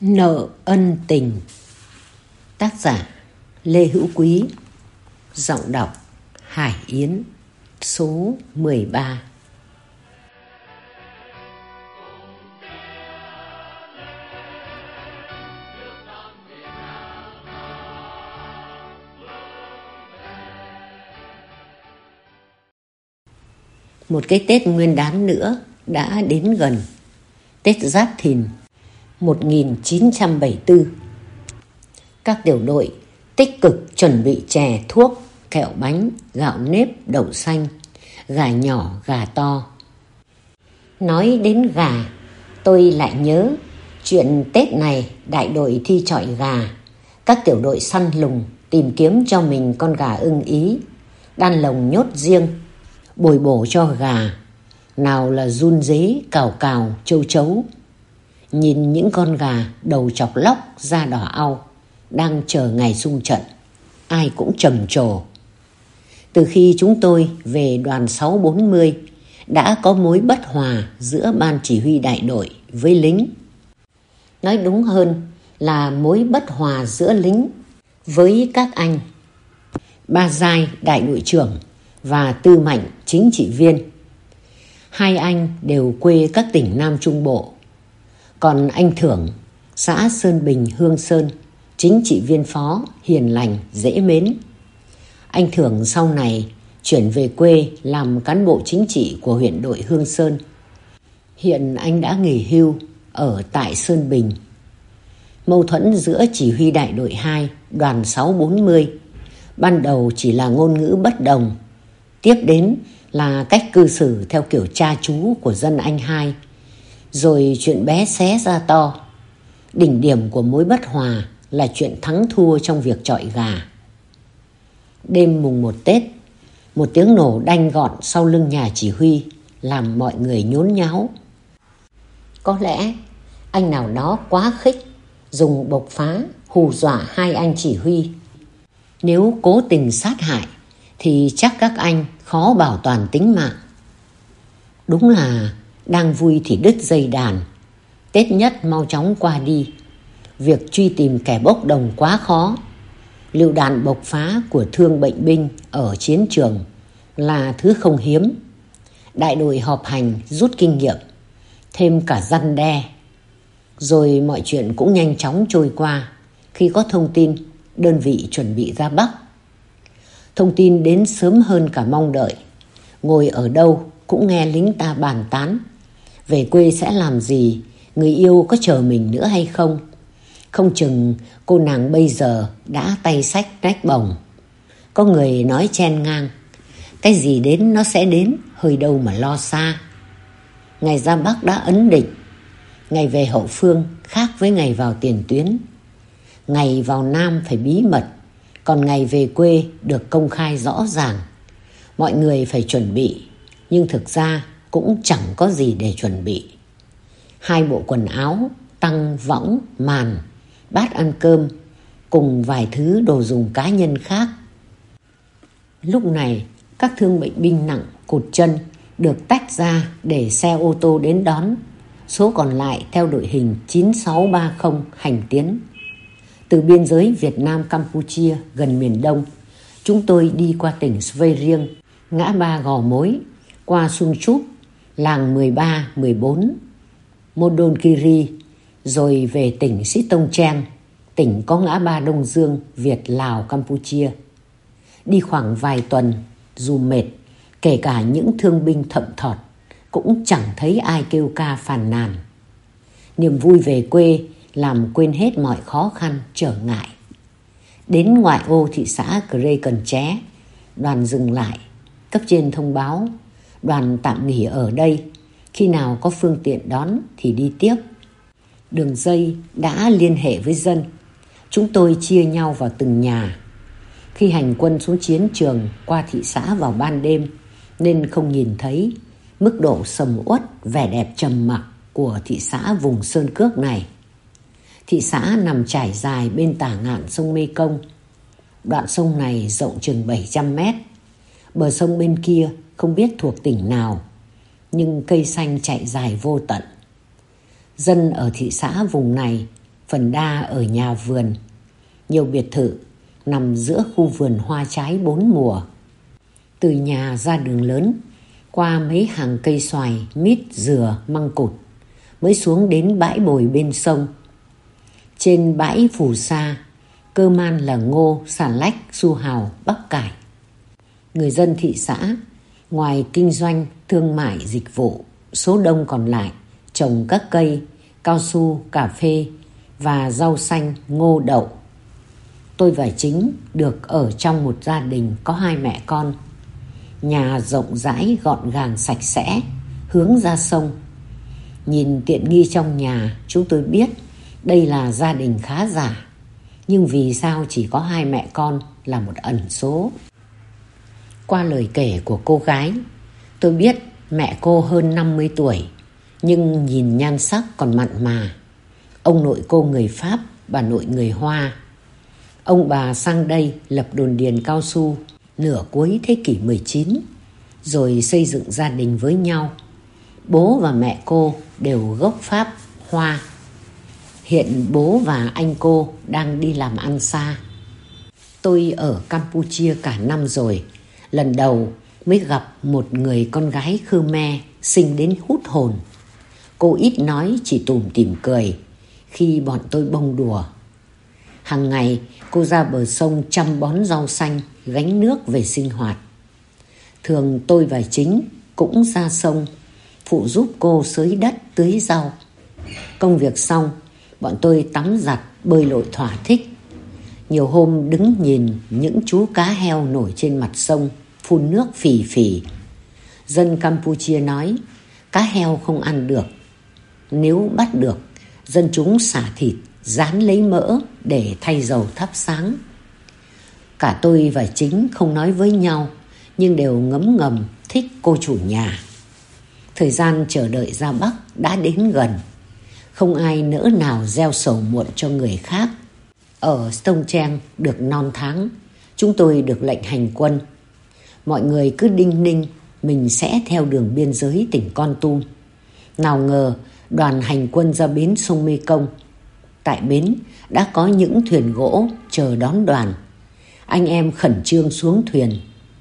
Nợ ân tình. Tác giả Lê Hữu Quý. Giọng đọc Hải Yến. Số 13 Một cái Tết nguyên đán nữa đã đến gần. Tết Giáp Thìn 1974 Các tiểu đội tích cực chuẩn bị chè, thuốc, kẹo bánh, gạo nếp, đậu xanh, gà nhỏ, gà to. Nói đến gà, tôi lại nhớ chuyện Tết này đại đội thi chọi gà. Các tiểu đội săn lùng tìm kiếm cho mình con gà ưng ý, đan lồng nhốt riêng, bồi bổ cho gà. Nào là run dế, cào cào, châu chấu, nhìn những con gà đầu chọc lóc, da đỏ au, đang chờ ngày xung trận. Ai cũng trầm trồ. Từ khi chúng tôi về đoàn 640 đã có mối bất hòa giữa ban chỉ huy đại đội với lính. Nói đúng hơn là mối bất hòa giữa lính với các anh. Ba giai đại đội trưởng và tư mạnh chính trị viên. Hai anh đều quê các tỉnh nam trung bộ còn anh Thưởng, xã Sơn Bình, Hương Sơn, chính trị viên phó, hiền lành, dễ mến. Anh Thưởng sau này chuyển về quê làm cán bộ chính trị của huyện đội Hương Sơn. Hiện anh đã nghỉ hưu ở tại Sơn Bình. Mâu thuẫn giữa chỉ huy đại đội 2, đoàn 640, ban đầu chỉ là ngôn ngữ bất đồng, tiếp đến là cách cư xử theo kiểu cha chú của dân anh hai rồi chuyện bé xé ra to. Đỉnh điểm của mối bất hòa là chuyện thắng thua trong việc trọi gà. Đêm mùng một Tết, một tiếng nổ đanh gọn sau lưng nhà chỉ huy làm mọi người nhốn nháo. Có lẽ anh nào đó quá khích, dùng bộc phá hù dọa hai anh chỉ huy. Nếu cố tình sát hại thì chắc các anh khó bảo toàn tính mạng. Đúng là đang vui thì đứt dây đàn. Tết nhất mau chóng qua đi. Việc truy tìm kẻ bốc đồng quá khó. Lựu đạn bộc phá của thương bệnh binh ở chiến trường là thứ không hiếm. Đại đội họp hành rút kinh nghiệm, thêm cả răn đe. Rồi mọi chuyện cũng nhanh chóng trôi qua khi có thông tin đơn vị chuẩn bị ra Bắc. Thông tin đến sớm hơn cả mong đợi. Ngồi ở đâu cũng nghe lính ta bàn tán về quê sẽ làm gì, người yêu có chờ mình nữa hay không. Không chừng cô nàng bây giờ đã tay sách rách bồng. Có người nói chen ngang, cái gì đến nó sẽ đến, hơi đâu mà lo xa. Ngày ra Bắc đã ấn định, ngày về hậu phương khác với ngày vào tiền tuyến. Ngày vào Nam phải bí mật, còn ngày về quê được công khai rõ ràng. Mọi người phải chuẩn bị, nhưng thực ra cũng chẳng có gì để chuẩn bị. Hai bộ quần áo, tăng, võng, màn, bát ăn cơm cùng vài thứ đồ dùng cá nhân khác. Lúc này, các thương bệnh binh nặng cụt chân được tách ra để xe ô tô đến đón. Số còn lại theo đội hình 9630 hành tiến. Từ biên giới Việt Nam-Campuchia gần miền Đông, chúng tôi đi qua tỉnh Svay Riêng, ngã ba Gò Mối, qua Sung Trúc làng 13, 14, Mondonkiri, rồi về tỉnh Sĩ Tông Trang, tỉnh có ngã ba Đông Dương, Việt, Lào, Campuchia. Đi khoảng vài tuần, dù mệt, kể cả những thương binh thậm thọt, cũng chẳng thấy ai kêu ca phàn nàn. Niềm vui về quê làm quên hết mọi khó khăn, trở ngại. Đến ngoại ô thị xã Crê Cần Ché, đoàn dừng lại, cấp trên thông báo đoàn tạm nghỉ ở đây. Khi nào có phương tiện đón thì đi tiếp. Đường dây đã liên hệ với dân. Chúng tôi chia nhau vào từng nhà. Khi hành quân xuống chiến trường qua thị xã vào ban đêm, nên không nhìn thấy mức độ sầm uất, vẻ đẹp trầm mặc của thị xã vùng Sơn Cước này. Thị xã nằm trải dài bên tả ngạn sông Mê Công. Đoạn sông này rộng chừng 700 mét. Bờ sông bên kia không biết thuộc tỉnh nào, nhưng cây xanh chạy dài vô tận. Dân ở thị xã vùng này phần đa ở nhà vườn. Nhiều biệt thự nằm giữa khu vườn hoa trái bốn mùa. Từ nhà ra đường lớn, qua mấy hàng cây xoài, mít, dừa, măng cụt, mới xuống đến bãi bồi bên sông. Trên bãi phù sa, cơ man là ngô, xà lách, su hào, bắp cải. Người dân thị xã, ngoài kinh doanh, thương mại, dịch vụ, số đông còn lại trồng các cây, cao su, cà phê và rau xanh, ngô đậu. Tôi và Chính được ở trong một gia đình có hai mẹ con. Nhà rộng rãi, gọn gàng, sạch sẽ, hướng ra sông. Nhìn tiện nghi trong nhà, chúng tôi biết đây là gia đình khá giả. Nhưng vì sao chỉ có hai mẹ con là một ẩn số? Qua lời kể của cô gái, tôi biết mẹ cô hơn 50 tuổi, nhưng nhìn nhan sắc còn mặn mà. Ông nội cô người Pháp, bà nội người Hoa. Ông bà sang đây lập đồn điền cao su nửa cuối thế kỷ 19, rồi xây dựng gia đình với nhau. Bố và mẹ cô đều gốc Pháp, Hoa. Hiện bố và anh cô đang đi làm ăn xa. Tôi ở Campuchia cả năm rồi. Lần đầu mới gặp một người con gái Khmer sinh đến hút hồn. Cô ít nói chỉ tủm tỉm cười khi bọn tôi bông đùa. Hàng ngày cô ra bờ sông chăm bón rau xanh, gánh nước về sinh hoạt. Thường tôi và Chính cũng ra sông, phụ giúp cô xới đất tưới rau. Công việc xong, bọn tôi tắm giặt, bơi lội thỏa thích. Nhiều hôm đứng nhìn những chú cá heo nổi trên mặt sông, phun nước phì phì. Dân Campuchia nói, cá heo không ăn được. Nếu bắt được, dân chúng xả thịt, dán lấy mỡ để thay dầu thắp sáng. Cả tôi và chính không nói với nhau, nhưng đều ngấm ngầm thích cô chủ nhà. Thời gian chờ đợi ra Bắc đã đến gần. Không ai nỡ nào gieo sầu muộn cho người khác. Ở Stông Trang được non tháng, chúng tôi được lệnh hành quân. Mọi người cứ đinh ninh mình sẽ theo đường biên giới tỉnh Con Tum. Nào ngờ đoàn hành quân ra bến sông Mê Công. Tại bến đã có những thuyền gỗ chờ đón đoàn. Anh em khẩn trương xuống thuyền.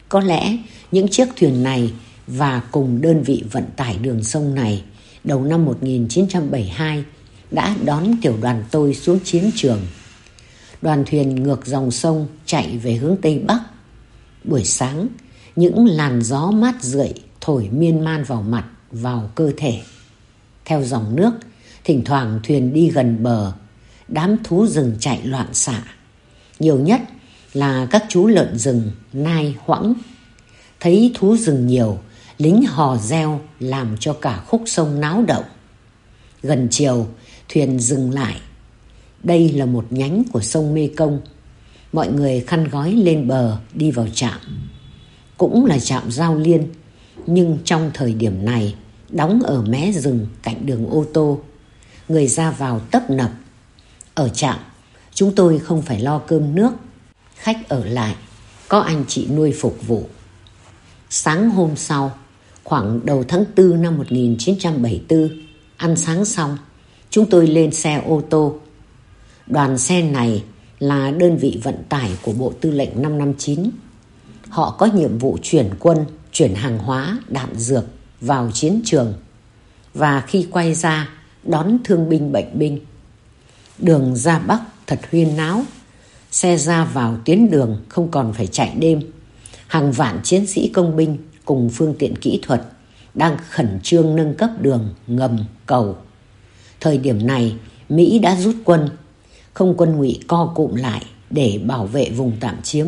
Có lẽ những chiếc thuyền này và cùng đơn vị vận tải đường sông này đầu năm 1972 đã đón tiểu đoàn tôi xuống chiến trường. Đoàn thuyền ngược dòng sông chạy về hướng Tây Bắc. Buổi sáng, những làn gió mát rượi thổi miên man vào mặt, vào cơ thể. Theo dòng nước, thỉnh thoảng thuyền đi gần bờ, đám thú rừng chạy loạn xạ. Nhiều nhất là các chú lợn rừng, nai, hoãng. Thấy thú rừng nhiều, lính hò reo làm cho cả khúc sông náo động. Gần chiều, thuyền dừng lại. Đây là một nhánh của sông Mê Công. Mọi người khăn gói lên bờ đi vào trạm. Cũng là trạm giao liên, nhưng trong thời điểm này đóng ở mé rừng cạnh đường ô tô. Người ra vào tấp nập. Ở trạm, chúng tôi không phải lo cơm nước. Khách ở lại, có anh chị nuôi phục vụ. Sáng hôm sau, khoảng đầu tháng 4 năm 1974, ăn sáng xong, chúng tôi lên xe ô tô. Đoàn xe này là đơn vị vận tải của Bộ Tư lệnh 559. Họ có nhiệm vụ chuyển quân, chuyển hàng hóa, đạn dược vào chiến trường và khi quay ra đón thương binh bệnh binh. Đường ra Bắc thật huyên náo, xe ra vào tuyến đường không còn phải chạy đêm. Hàng vạn chiến sĩ công binh cùng phương tiện kỹ thuật đang khẩn trương nâng cấp đường ngầm cầu. Thời điểm này, Mỹ đã rút quân, không quân ngụy co cụm lại để bảo vệ vùng tạm chiếm.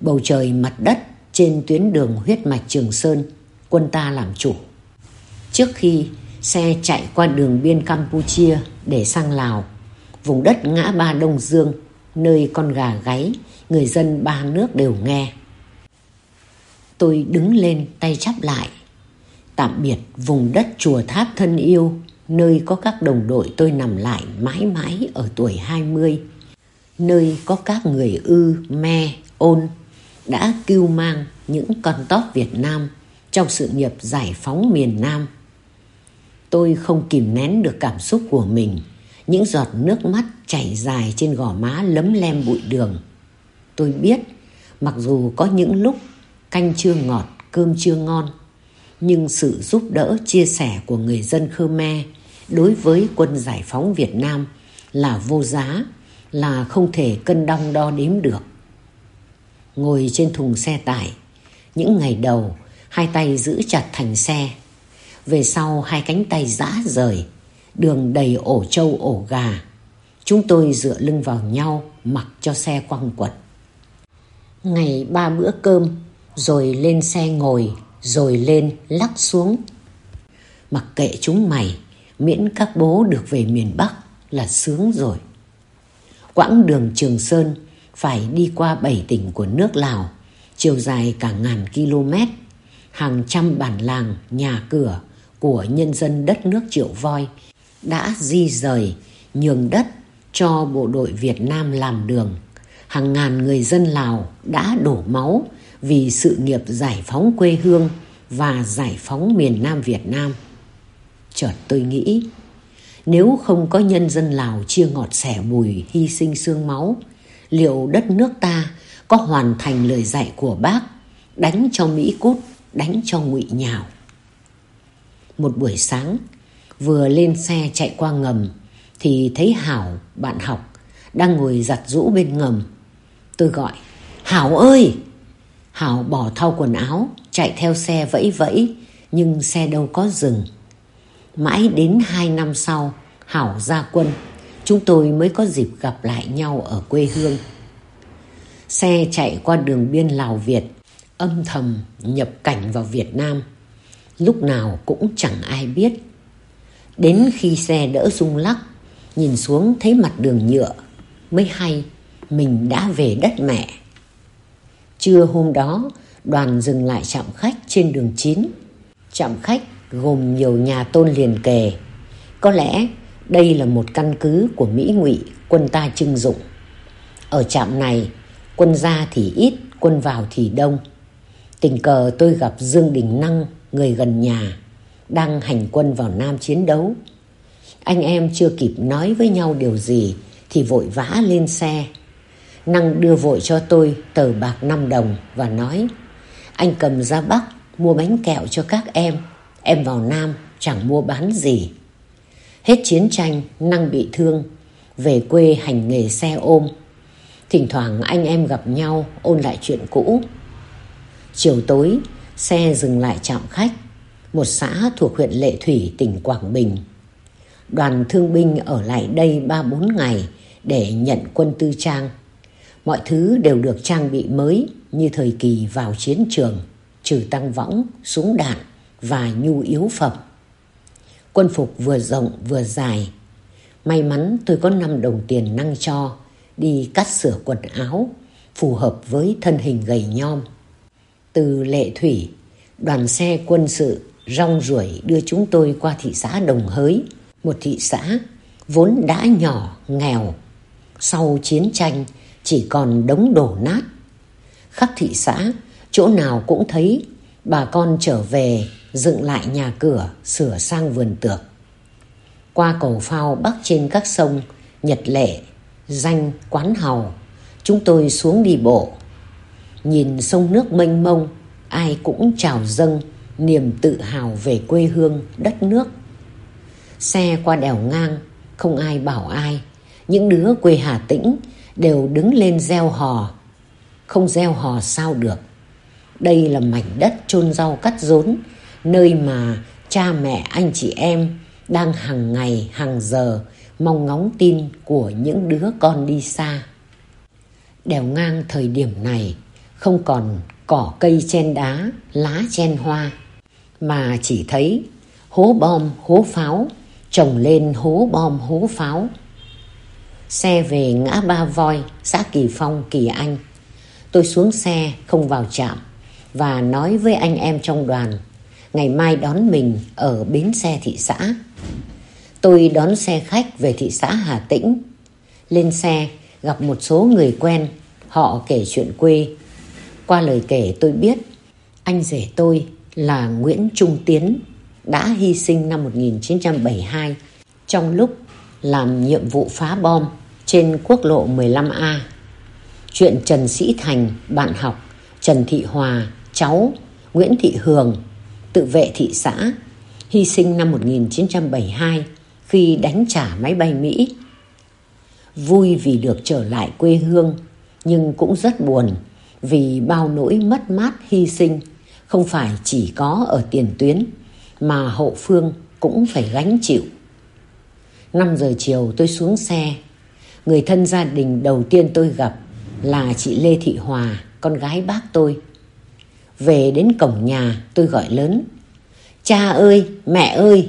Bầu trời mặt đất trên tuyến đường huyết mạch Trường Sơn quân ta làm chủ. Trước khi xe chạy qua đường biên Campuchia để sang Lào, vùng đất ngã ba Đông Dương, nơi con gà gáy, người dân ba nước đều nghe. Tôi đứng lên tay chắp lại. Tạm biệt vùng đất chùa tháp thân yêu, nơi có các đồng đội tôi nằm lại mãi mãi ở tuổi 20. Nơi có các người ư, me, ôn đã kêu mang những con tóp Việt Nam trong sự nghiệp giải phóng miền Nam. Tôi không kìm nén được cảm xúc của mình, Những giọt nước mắt chảy dài trên gò má lấm lem bụi đường. Tôi biết, mặc dù có những lúc canh chưa ngọt, cơm chưa ngon, nhưng sự giúp đỡ chia sẻ của người dân Khmer đối với quân giải phóng Việt Nam là vô giá, là không thể cân đong đo đếm được. Ngồi trên thùng xe tải, những ngày đầu hai tay giữ chặt thành xe. Về sau hai cánh tay giã rời, đường đầy ổ trâu ổ gà. Chúng tôi dựa lưng vào nhau mặc cho xe quăng quật. Ngày ba bữa cơm, rồi lên xe ngồi, rồi lên lắc xuống. Mặc kệ chúng mày, miễn các bố được về miền Bắc là sướng rồi. Quãng đường Trường Sơn phải đi qua bảy tỉnh của nước Lào, chiều dài cả ngàn km, hàng trăm bản làng, nhà cửa của nhân dân đất nước Triệu Voi đã di rời, nhường đất cho bộ đội Việt Nam làm đường. Hàng ngàn người dân Lào đã đổ máu vì sự nghiệp giải phóng quê hương và giải phóng miền Nam Việt Nam. Chợt tôi nghĩ, nếu không có nhân dân Lào chia ngọt sẻ bùi hy sinh xương máu, liệu đất nước ta có hoàn thành lời dạy của bác đánh cho Mỹ cút, đánh cho ngụy nhào. Một buổi sáng, vừa lên xe chạy qua ngầm thì thấy Hảo, bạn học, đang ngồi giặt rũ bên ngầm. Tôi gọi, Hảo ơi! Hảo bỏ thau quần áo, chạy theo xe vẫy vẫy, nhưng xe đâu có dừng. Mãi đến hai năm sau, Hảo ra quân, chúng tôi mới có dịp gặp lại nhau ở quê hương. Xe chạy qua đường biên Lào Việt, âm thầm nhập cảnh vào Việt Nam. Lúc nào cũng chẳng ai biết. Đến khi xe đỡ rung lắc, nhìn xuống thấy mặt đường nhựa, mới hay mình đã về đất mẹ. Trưa hôm đó, đoàn dừng lại trạm khách trên đường 9. Trạm khách gồm nhiều nhà tôn liền kề. Có lẽ đây là một căn cứ của Mỹ ngụy quân ta trưng dụng. Ở trạm này, quân ra thì ít, quân vào thì đông. Tình cờ tôi gặp Dương Đình Năng, người gần nhà, đang hành quân vào Nam chiến đấu. Anh em chưa kịp nói với nhau điều gì thì vội vã lên xe. Năng đưa vội cho tôi tờ bạc 5 đồng và nói Anh cầm ra Bắc mua bánh kẹo cho các em. Em vào Nam chẳng mua bán gì. Hết chiến tranh, Năng bị thương, về quê hành nghề xe ôm. Thỉnh thoảng anh em gặp nhau ôn lại chuyện cũ. Chiều tối, xe dừng lại trạm khách, một xã thuộc huyện Lệ Thủy, tỉnh Quảng Bình. Đoàn thương binh ở lại đây 3-4 ngày để nhận quân tư trang. Mọi thứ đều được trang bị mới như thời kỳ vào chiến trường, trừ tăng võng, súng đạn và nhu yếu phẩm. Quân phục vừa rộng vừa dài. May mắn tôi có 5 đồng tiền năng cho đi cắt sửa quần áo phù hợp với thân hình gầy nhom. Từ Lệ Thủy, đoàn xe quân sự rong ruổi đưa chúng tôi qua thị xã Đồng Hới, một thị xã vốn đã nhỏ, nghèo. Sau chiến tranh chỉ còn đống đổ nát. Khắp thị xã, chỗ nào cũng thấy bà con trở về dựng lại nhà cửa, sửa sang vườn tược. Qua cầu phao bắc trên các sông Nhật Lệ, Danh, Quán Hầu, chúng tôi xuống đi bộ. Nhìn sông nước mênh mông, ai cũng trào dâng niềm tự hào về quê hương, đất nước. Xe qua đèo ngang, không ai bảo ai. Những đứa quê Hà Tĩnh đều đứng lên gieo hò. Không gieo hò sao được. Đây là mảnh đất chôn rau cắt rốn, nơi mà cha mẹ anh chị em đang hàng ngày hàng giờ mong ngóng tin của những đứa con đi xa. Đèo ngang thời điểm này không còn cỏ cây chen đá, lá chen hoa, mà chỉ thấy hố bom, hố pháo, trồng lên hố bom, hố pháo. Xe về ngã ba voi, xã Kỳ Phong, Kỳ Anh. Tôi xuống xe, không vào trạm và nói với anh em trong đoàn ngày mai đón mình ở bến xe thị xã. Tôi đón xe khách về thị xã Hà Tĩnh. Lên xe gặp một số người quen, họ kể chuyện quê. Qua lời kể tôi biết anh rể tôi là Nguyễn Trung Tiến đã hy sinh năm 1972 trong lúc làm nhiệm vụ phá bom trên quốc lộ 15A. Chuyện Trần Sĩ Thành, bạn học, Trần Thị Hòa, cháu, Nguyễn Thị Hường, tự vệ thị xã, hy sinh năm 1972 khi đánh trả máy bay Mỹ. Vui vì được trở lại quê hương, nhưng cũng rất buồn vì bao nỗi mất mát hy sinh không phải chỉ có ở tiền tuyến mà hậu phương cũng phải gánh chịu. 5 giờ chiều tôi xuống xe. Người thân gia đình đầu tiên tôi gặp là chị Lê Thị Hòa, con gái bác tôi. Về đến cổng nhà tôi gọi lớn. Cha ơi, mẹ ơi!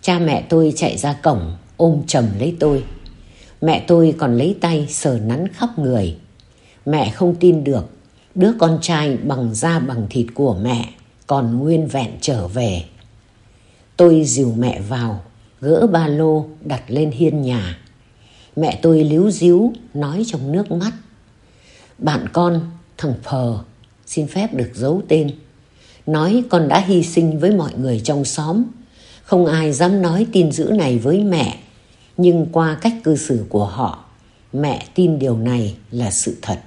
Cha mẹ tôi chạy ra cổng ôm chầm lấy tôi. Mẹ tôi còn lấy tay sờ nắn khắp người. Mẹ không tin được đứa con trai bằng da bằng thịt của mẹ còn nguyên vẹn trở về. Tôi dìu mẹ vào, gỡ ba lô đặt lên hiên nhà. Mẹ tôi líu díu nói trong nước mắt. Bạn con, thằng Phờ, xin phép được giấu tên. Nói con đã hy sinh với mọi người trong xóm. Không ai dám nói tin dữ này với mẹ. Nhưng qua cách cư xử của họ, mẹ tin điều này là sự thật.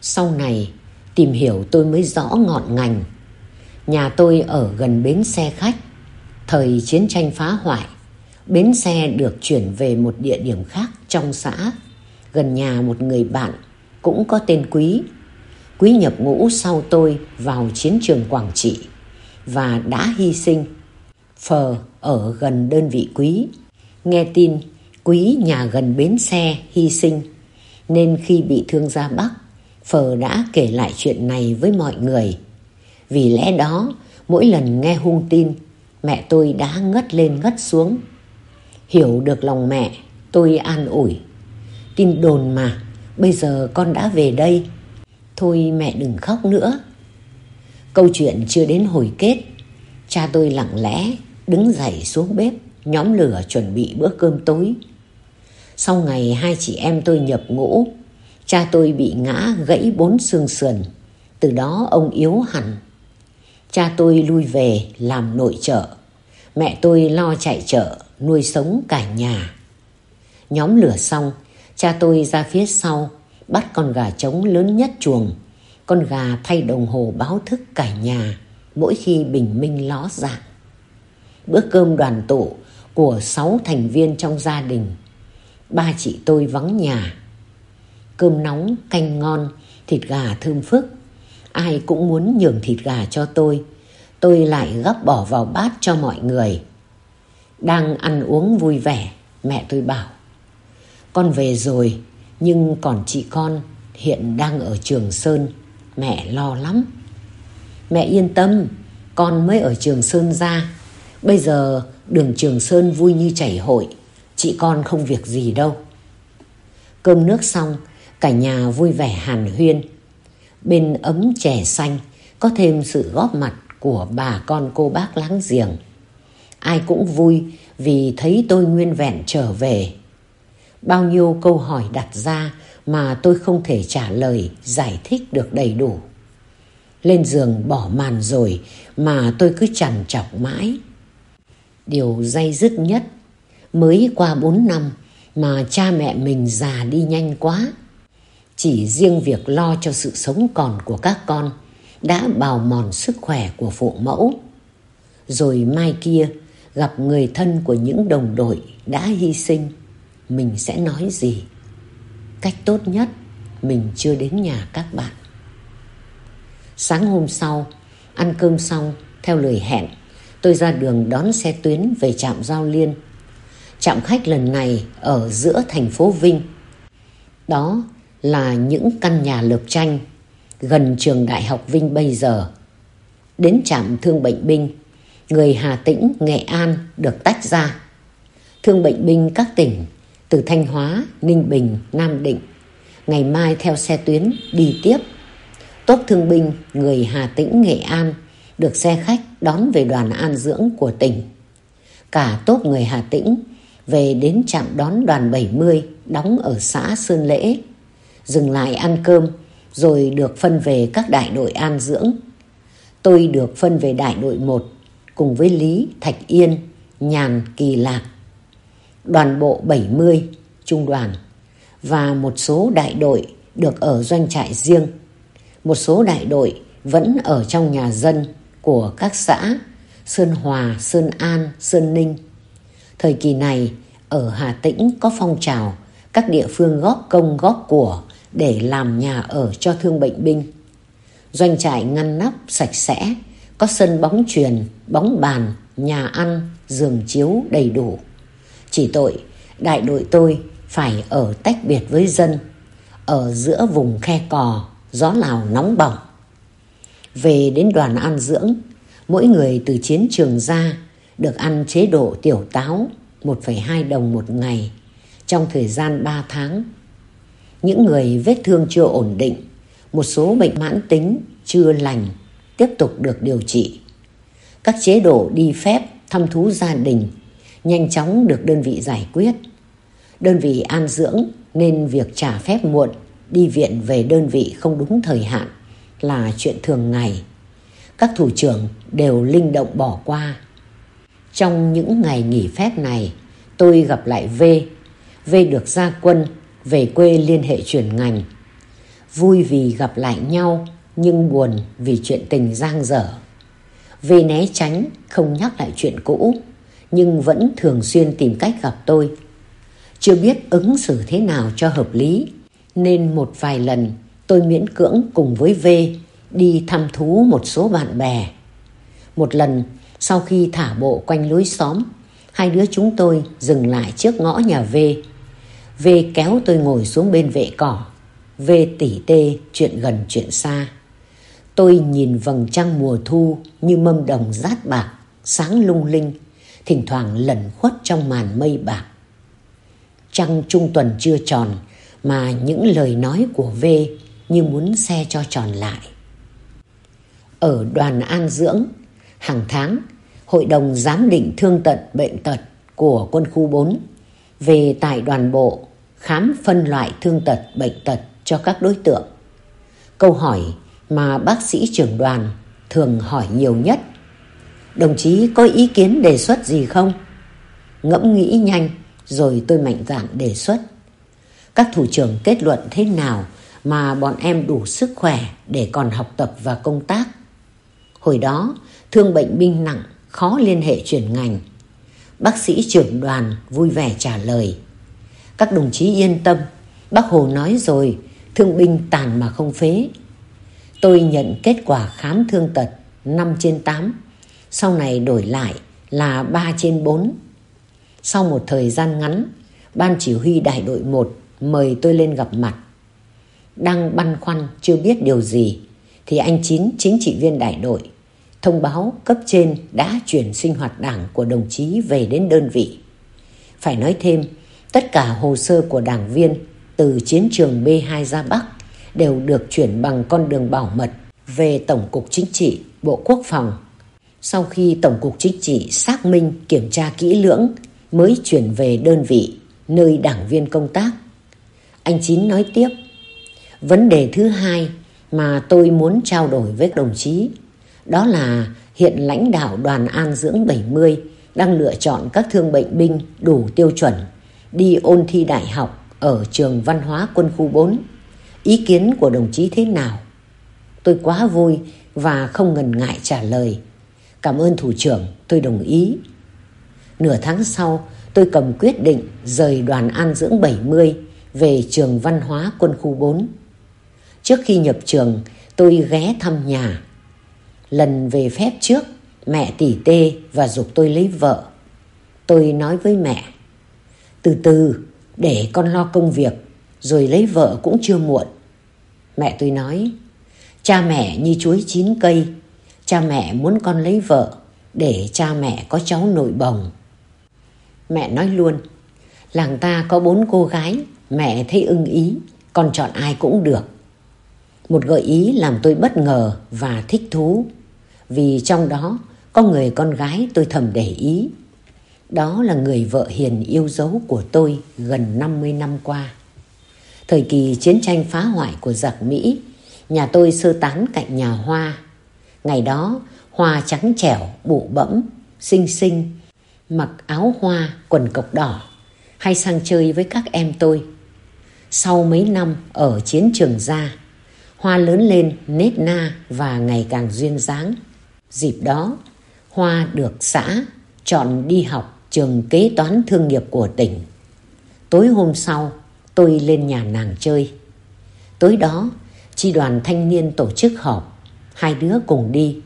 Sau này, tìm hiểu tôi mới rõ ngọn ngành. Nhà tôi ở gần bến xe khách. Thời chiến tranh phá hoại, bến xe được chuyển về một địa điểm khác trong xã, gần nhà một người bạn cũng có tên Quý. Quý nhập ngũ sau tôi vào chiến trường Quảng Trị và đã hy sinh. Phờ ở gần đơn vị Quý. Nghe tin Quý nhà gần bến xe hy sinh nên khi bị thương ra Bắc Phờ đã kể lại chuyện này với mọi người. Vì lẽ đó, mỗi lần nghe hung tin, mẹ tôi đã ngất lên ngất xuống. Hiểu được lòng mẹ, tôi an ủi. Tin đồn mà, bây giờ con đã về đây. Thôi mẹ đừng khóc nữa. Câu chuyện chưa đến hồi kết. Cha tôi lặng lẽ đứng dậy xuống bếp, nhóm lửa chuẩn bị bữa cơm tối. Sau ngày hai chị em tôi nhập ngũ, Cha tôi bị ngã gãy bốn xương sườn, từ đó ông yếu hẳn. Cha tôi lui về làm nội trợ, mẹ tôi lo chạy chợ, nuôi sống cả nhà. Nhóm lửa xong, cha tôi ra phía sau, bắt con gà trống lớn nhất chuồng. Con gà thay đồng hồ báo thức cả nhà mỗi khi bình minh ló dạng. Bữa cơm đoàn tụ của sáu thành viên trong gia đình. Ba chị tôi vắng nhà cơm nóng, canh ngon, thịt gà thơm phức. Ai cũng muốn nhường thịt gà cho tôi. Tôi lại gấp bỏ vào bát cho mọi người. Đang ăn uống vui vẻ, mẹ tôi bảo. Con về rồi, nhưng còn chị con hiện đang ở Trường Sơn. Mẹ lo lắm. Mẹ yên tâm, con mới ở Trường Sơn ra. Bây giờ đường Trường Sơn vui như chảy hội. Chị con không việc gì đâu. Cơm nước xong, Cả nhà vui vẻ hàn huyên. Bên ấm chè xanh có thêm sự góp mặt của bà con cô bác láng giềng. Ai cũng vui vì thấy tôi nguyên vẹn trở về. Bao nhiêu câu hỏi đặt ra mà tôi không thể trả lời, giải thích được đầy đủ. Lên giường bỏ màn rồi mà tôi cứ trằn trọc mãi. Điều day dứt nhất, mới qua bốn năm mà cha mẹ mình già đi nhanh quá. Chỉ riêng việc lo cho sự sống còn của các con đã bào mòn sức khỏe của phụ mẫu. Rồi mai kia gặp người thân của những đồng đội đã hy sinh, mình sẽ nói gì? Cách tốt nhất mình chưa đến nhà các bạn. Sáng hôm sau, ăn cơm xong, theo lời hẹn, tôi ra đường đón xe tuyến về trạm Giao Liên. Trạm khách lần này ở giữa thành phố Vinh. Đó là những căn nhà lợp tranh gần trường đại học Vinh bây giờ. Đến trạm thương bệnh binh, người Hà Tĩnh, Nghệ An được tách ra. Thương bệnh binh các tỉnh từ Thanh Hóa, Ninh Bình, Nam Định ngày mai theo xe tuyến đi tiếp. Tốt thương binh người Hà Tĩnh, Nghệ An được xe khách đón về đoàn an dưỡng của tỉnh. Cả tốt người Hà Tĩnh về đến trạm đón đoàn 70 đóng ở xã Sơn Lễ dừng lại ăn cơm, rồi được phân về các đại đội an dưỡng. Tôi được phân về đại đội 1 cùng với Lý, Thạch Yên, Nhàn, Kỳ Lạc đoàn bộ 70, trung đoàn và một số đại đội được ở doanh trại riêng. Một số đại đội vẫn ở trong nhà dân của các xã Sơn Hòa, Sơn An, Sơn Ninh. Thời kỳ này, ở Hà Tĩnh có phong trào các địa phương góp công góp của để làm nhà ở cho thương bệnh binh. Doanh trại ngăn nắp sạch sẽ, có sân bóng truyền, bóng bàn, nhà ăn, giường chiếu đầy đủ. Chỉ tội, đại đội tôi phải ở tách biệt với dân, ở giữa vùng khe cò, gió lào nóng bỏng. Về đến đoàn an dưỡng, mỗi người từ chiến trường ra được ăn chế độ tiểu táo 1,2 đồng một ngày trong thời gian 3 tháng. Những người vết thương chưa ổn định, một số bệnh mãn tính chưa lành tiếp tục được điều trị. Các chế độ đi phép, thăm thú gia đình nhanh chóng được đơn vị giải quyết. Đơn vị an dưỡng nên việc trả phép muộn, đi viện về đơn vị không đúng thời hạn là chuyện thường ngày. Các thủ trưởng đều linh động bỏ qua. Trong những ngày nghỉ phép này, tôi gặp lại V. V được ra quân, về quê liên hệ chuyển ngành. Vui vì gặp lại nhau, nhưng buồn vì chuyện tình giang dở. V né tránh, không nhắc lại chuyện cũ, nhưng vẫn thường xuyên tìm cách gặp tôi. Chưa biết ứng xử thế nào cho hợp lý, nên một vài lần tôi miễn cưỡng cùng với V đi thăm thú một số bạn bè. Một lần, sau khi thả bộ quanh lối xóm, hai đứa chúng tôi dừng lại trước ngõ nhà V. V kéo tôi ngồi xuống bên vệ cỏ. V tỉ tê chuyện gần chuyện xa. Tôi nhìn vầng trăng mùa thu như mâm đồng rát bạc, sáng lung linh, thỉnh thoảng lẩn khuất trong màn mây bạc. Trăng trung tuần chưa tròn mà những lời nói của V như muốn xe cho tròn lại. Ở đoàn an dưỡng, hàng tháng, Hội đồng Giám định Thương tật Bệnh tật của quân khu 4 về tại đoàn bộ khám phân loại thương tật bệnh tật cho các đối tượng. Câu hỏi mà bác sĩ trưởng đoàn thường hỏi nhiều nhất. Đồng chí có ý kiến đề xuất gì không? Ngẫm nghĩ nhanh rồi tôi mạnh dạn đề xuất. Các thủ trưởng kết luận thế nào mà bọn em đủ sức khỏe để còn học tập và công tác. Hồi đó, thương bệnh binh nặng, khó liên hệ chuyển ngành. Bác sĩ trưởng đoàn vui vẻ trả lời. Các đồng chí yên tâm, bác Hồ nói rồi, thương binh tàn mà không phế. Tôi nhận kết quả khám thương tật 5 trên 8, sau này đổi lại là 3 trên 4. Sau một thời gian ngắn, Ban chỉ huy đại đội 1 mời tôi lên gặp mặt. Đang băn khoăn chưa biết điều gì, thì anh Chín chính trị viên đại đội thông báo cấp trên đã chuyển sinh hoạt đảng của đồng chí về đến đơn vị. Phải nói thêm, tất cả hồ sơ của đảng viên từ chiến trường B2 ra Bắc đều được chuyển bằng con đường bảo mật về Tổng cục Chính trị, Bộ Quốc phòng. Sau khi Tổng cục Chính trị xác minh kiểm tra kỹ lưỡng mới chuyển về đơn vị nơi đảng viên công tác. Anh Chín nói tiếp, vấn đề thứ hai mà tôi muốn trao đổi với đồng chí đó là hiện lãnh đạo đoàn an dưỡng 70 đang lựa chọn các thương bệnh binh đủ tiêu chuẩn đi ôn thi đại học ở trường văn hóa quân khu 4. Ý kiến của đồng chí thế nào? Tôi quá vui và không ngần ngại trả lời. Cảm ơn thủ trưởng, tôi đồng ý. Nửa tháng sau, tôi cầm quyết định rời đoàn an dưỡng 70 về trường văn hóa quân khu 4. Trước khi nhập trường, tôi ghé thăm nhà Lần về phép trước, mẹ tỉ tê và dục tôi lấy vợ. Tôi nói với mẹ, từ từ, để con lo công việc, rồi lấy vợ cũng chưa muộn. Mẹ tôi nói, cha mẹ như chuối chín cây, cha mẹ muốn con lấy vợ để cha mẹ có cháu nội bồng. Mẹ nói luôn, làng ta có bốn cô gái, mẹ thấy ưng ý, con chọn ai cũng được. Một gợi ý làm tôi bất ngờ và thích thú vì trong đó có người con gái tôi thầm để ý. Đó là người vợ hiền yêu dấu của tôi gần 50 năm qua. Thời kỳ chiến tranh phá hoại của giặc Mỹ, nhà tôi sơ tán cạnh nhà Hoa. Ngày đó, Hoa trắng trẻo, bụ bẫm, xinh xinh, mặc áo hoa, quần cộc đỏ, hay sang chơi với các em tôi. Sau mấy năm ở chiến trường gia, Hoa lớn lên nết na và ngày càng duyên dáng. Dịp đó, Hoa được xã chọn đi học trường kế toán thương nghiệp của tỉnh. Tối hôm sau, tôi lên nhà nàng chơi. Tối đó, chi đoàn thanh niên tổ chức họp, hai đứa cùng đi,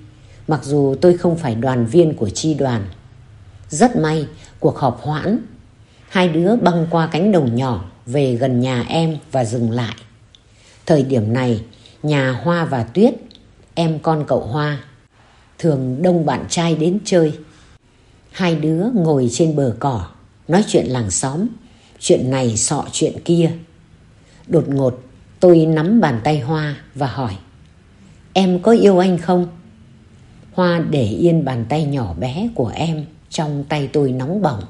mặc dù tôi không phải đoàn viên của chi đoàn. Rất may, cuộc họp hoãn, hai đứa băng qua cánh đồng nhỏ về gần nhà em và dừng lại. Thời điểm này, nhà Hoa và Tuyết, em con cậu Hoa, thường đông bạn trai đến chơi. Hai đứa ngồi trên bờ cỏ, nói chuyện làng xóm, chuyện này sọ chuyện kia. Đột ngột, tôi nắm bàn tay Hoa và hỏi, em có yêu anh không? Hoa để yên bàn tay nhỏ bé của em trong tay tôi nóng bỏng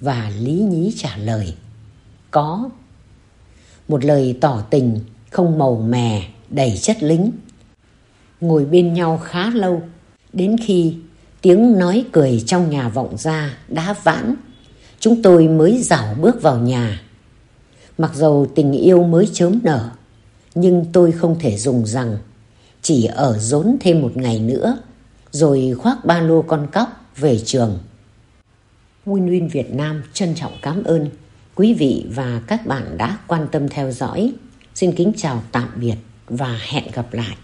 và lý nhí trả lời, có. Một lời tỏ tình không màu mè, đầy chất lính. Ngồi bên nhau khá lâu, đến khi tiếng nói cười trong nhà vọng ra đã vãn, chúng tôi mới dảo bước vào nhà. Mặc dầu tình yêu mới chớm nở, nhưng tôi không thể dùng rằng chỉ ở rốn thêm một ngày nữa, rồi khoác ba lô con cóc về trường. Win Win Việt Nam trân trọng cảm ơn quý vị và các bạn đã quan tâm theo dõi. Xin kính chào tạm biệt và hẹn gặp lại.